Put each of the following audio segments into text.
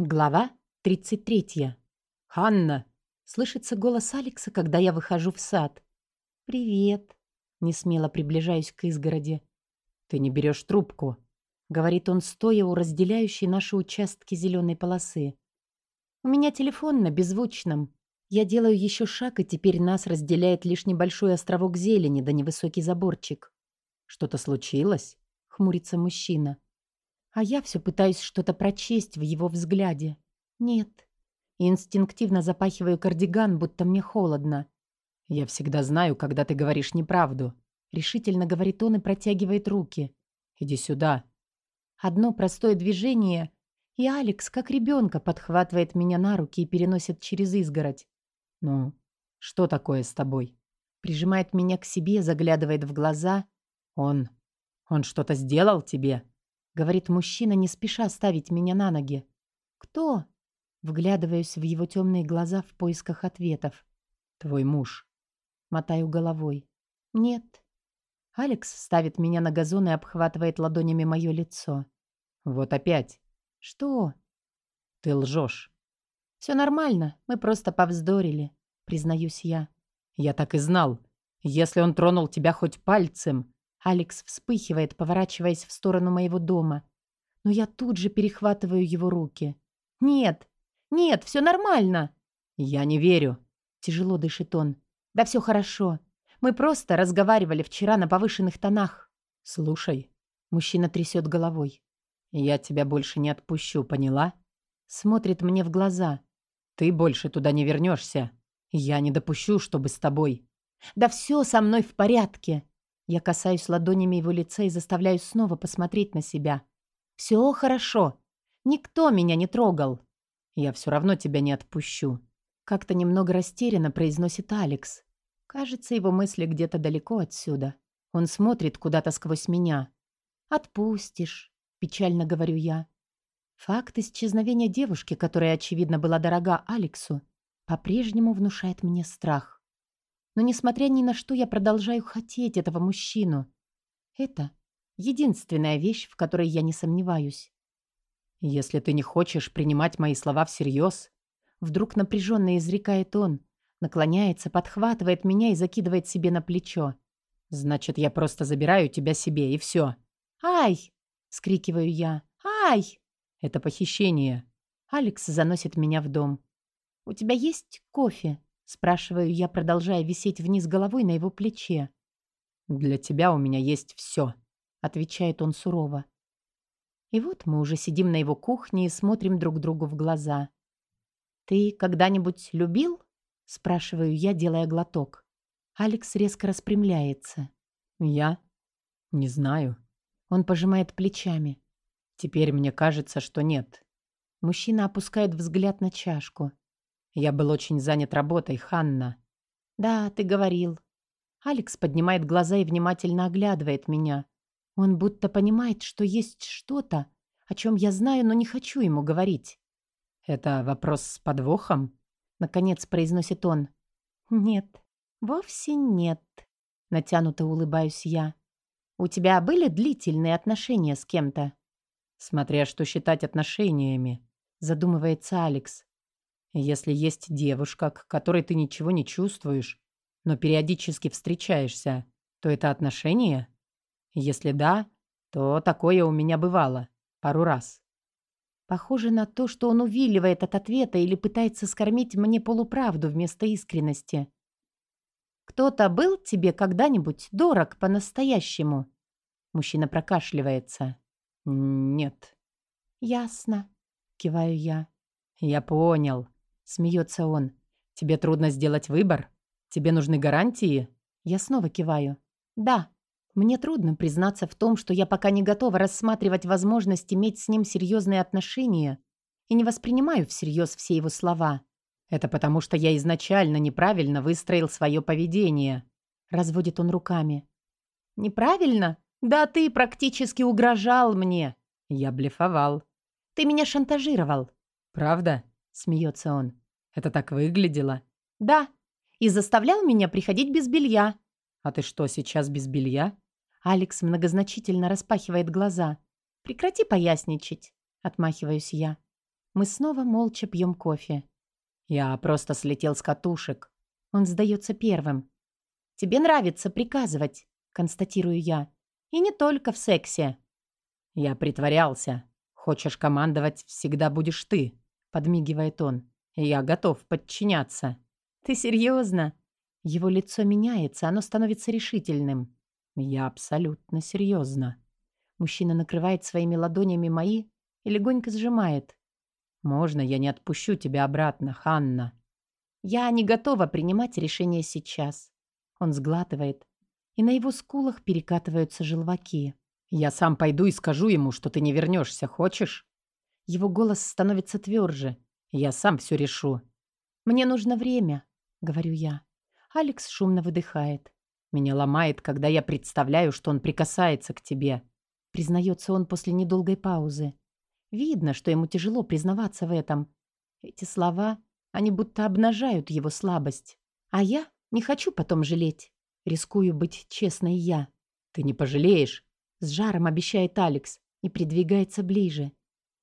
Глава 33. «Ханна!» — слышится голос Алекса, когда я выхожу в сад. «Привет!» — несмело приближаюсь к изгороди. «Ты не берешь трубку», — говорит он, стоя у разделяющей наши участки зеленой полосы. «У меня телефон на беззвучном. Я делаю еще шаг, и теперь нас разделяет лишь небольшой островок зелени да невысокий заборчик». «Что-то случилось?» — хмурится мужчина. А я все пытаюсь что-то прочесть в его взгляде. Нет. Инстинктивно запахиваю кардиган, будто мне холодно. «Я всегда знаю, когда ты говоришь неправду», — решительно говорит он и протягивает руки. «Иди сюда». Одно простое движение, и Алекс, как ребенка, подхватывает меня на руки и переносит через изгородь. «Ну, что такое с тобой?» Прижимает меня к себе, заглядывает в глаза. «Он... он что-то сделал тебе?» Говорит мужчина, не спеша ставить меня на ноги. «Кто?» Вглядываюсь в его темные глаза в поисках ответов. «Твой муж». Мотаю головой. «Нет». Алекс ставит меня на газон и обхватывает ладонями мое лицо. «Вот опять». «Что?» «Ты лжешь». «Все нормально, мы просто повздорили», признаюсь я. «Я так и знал. Если он тронул тебя хоть пальцем, Алекс вспыхивает, поворачиваясь в сторону моего дома. Но я тут же перехватываю его руки. «Нет! Нет, все нормально!» «Я не верю!» Тяжело дышит он. «Да все хорошо. Мы просто разговаривали вчера на повышенных тонах». «Слушай». Мужчина трясет головой. «Я тебя больше не отпущу, поняла?» Смотрит мне в глаза. «Ты больше туда не вернешься. Я не допущу, чтобы с тобой...» «Да все со мной в порядке!» Я касаюсь ладонями его лица и заставляю снова посмотреть на себя. «Все хорошо. Никто меня не трогал. Я все равно тебя не отпущу». Как-то немного растерянно произносит Алекс. Кажется, его мысли где-то далеко отсюда. Он смотрит куда-то сквозь меня. «Отпустишь», — печально говорю я. Факт исчезновения девушки, которая, очевидно, была дорога Алексу, по-прежнему внушает мне страх. Но, несмотря ни на что, я продолжаю хотеть этого мужчину. Это единственная вещь, в которой я не сомневаюсь. «Если ты не хочешь принимать мои слова всерьез...» Вдруг напряженно изрекает он, наклоняется, подхватывает меня и закидывает себе на плечо. «Значит, я просто забираю тебя себе, и все». «Ай!» — скрикиваю я. «Ай!» «Это похищение». Алекс заносит меня в дом. «У тебя есть кофе?» Спрашиваю я, продолжая висеть вниз головой на его плече. «Для тебя у меня есть все», — отвечает он сурово. И вот мы уже сидим на его кухне и смотрим друг другу в глаза. «Ты когда-нибудь любил?» — спрашиваю я, делая глоток. Алекс резко распрямляется. «Я? Не знаю». Он пожимает плечами. «Теперь мне кажется, что нет». Мужчина опускает взгляд на чашку. Я был очень занят работой, Ханна. Да, ты говорил. Алекс поднимает глаза и внимательно оглядывает меня. Он будто понимает, что есть что-то, о чем я знаю, но не хочу ему говорить. Это вопрос с подвохом? Наконец произносит он. Нет, вовсе нет. Натянуто улыбаюсь я. У тебя были длительные отношения с кем-то? Смотря что считать отношениями, задумывается Алекс. Если есть девушка, к которой ты ничего не чувствуешь, но периодически встречаешься, то это отношения? Если да, то такое у меня бывало. Пару раз. Похоже на то, что он увиливает от ответа или пытается скормить мне полуправду вместо искренности. «Кто-то был тебе когда-нибудь дорог по-настоящему?» Мужчина прокашливается. «Нет». «Ясно», — киваю я. «Я понял», Смеется он. «Тебе трудно сделать выбор? Тебе нужны гарантии?» Я снова киваю. «Да, мне трудно признаться в том, что я пока не готова рассматривать возможность иметь с ним серьезные отношения и не воспринимаю всерьез все его слова. Это потому, что я изначально неправильно выстроил свое поведение». Разводит он руками. «Неправильно? Да ты практически угрожал мне». Я блефовал. «Ты меня шантажировал». «Правда?» Смеется он. Это так выглядело? Да. И заставлял меня приходить без белья. А ты что, сейчас без белья? Алекс многозначительно распахивает глаза. Прекрати поясничать. Отмахиваюсь я. Мы снова молча пьем кофе. Я просто слетел с катушек. Он сдается первым. «Тебе нравится приказывать», — констатирую я. «И не только в сексе». «Я притворялся. Хочешь командовать, всегда будешь ты», — подмигивает он. «Я готов подчиняться». «Ты серьезно?» Его лицо меняется, оно становится решительным. «Я абсолютно серьезно». Мужчина накрывает своими ладонями мои и легонько сжимает. «Можно я не отпущу тебя обратно, Ханна?» «Я не готова принимать решение сейчас». Он сглатывает, и на его скулах перекатываются желваки. «Я сам пойду и скажу ему, что ты не вернешься, хочешь?» Его голос становится тверже. «Я сам все решу». «Мне нужно время», — говорю я. Алекс шумно выдыхает. «Меня ломает, когда я представляю, что он прикасается к тебе», — признается он после недолгой паузы. Видно, что ему тяжело признаваться в этом. Эти слова, они будто обнажают его слабость. А я не хочу потом жалеть. Рискую быть честной я. «Ты не пожалеешь», — с жаром обещает Алекс и придвигается ближе.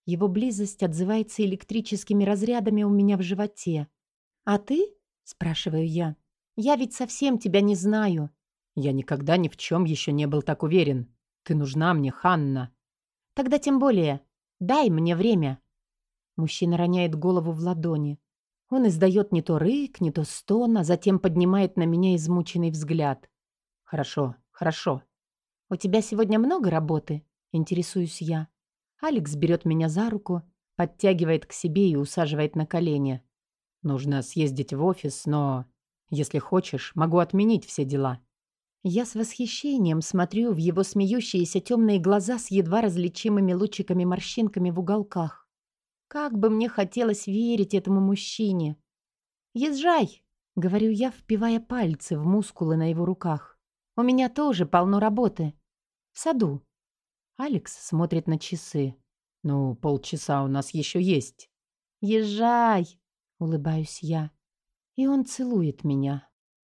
Его близость отзывается электрическими разрядами у меня в животе. «А ты?» — спрашиваю я. «Я ведь совсем тебя не знаю». «Я никогда ни в чем еще не был так уверен. Ты нужна мне, Ханна». «Тогда тем более. Дай мне время». Мужчина роняет голову в ладони. Он издает не то рык, не то стон, а затем поднимает на меня измученный взгляд. «Хорошо, хорошо. У тебя сегодня много работы?» — интересуюсь я. Алекс берет меня за руку, подтягивает к себе и усаживает на колени. «Нужно съездить в офис, но, если хочешь, могу отменить все дела». Я с восхищением смотрю в его смеющиеся темные глаза с едва различимыми лучиками-морщинками в уголках. Как бы мне хотелось верить этому мужчине. «Езжай!» — говорю я, впивая пальцы в мускулы на его руках. «У меня тоже полно работы. В саду». Алекс смотрит на часы. «Ну, полчаса у нас еще есть». «Езжай!» — улыбаюсь я. И он целует меня.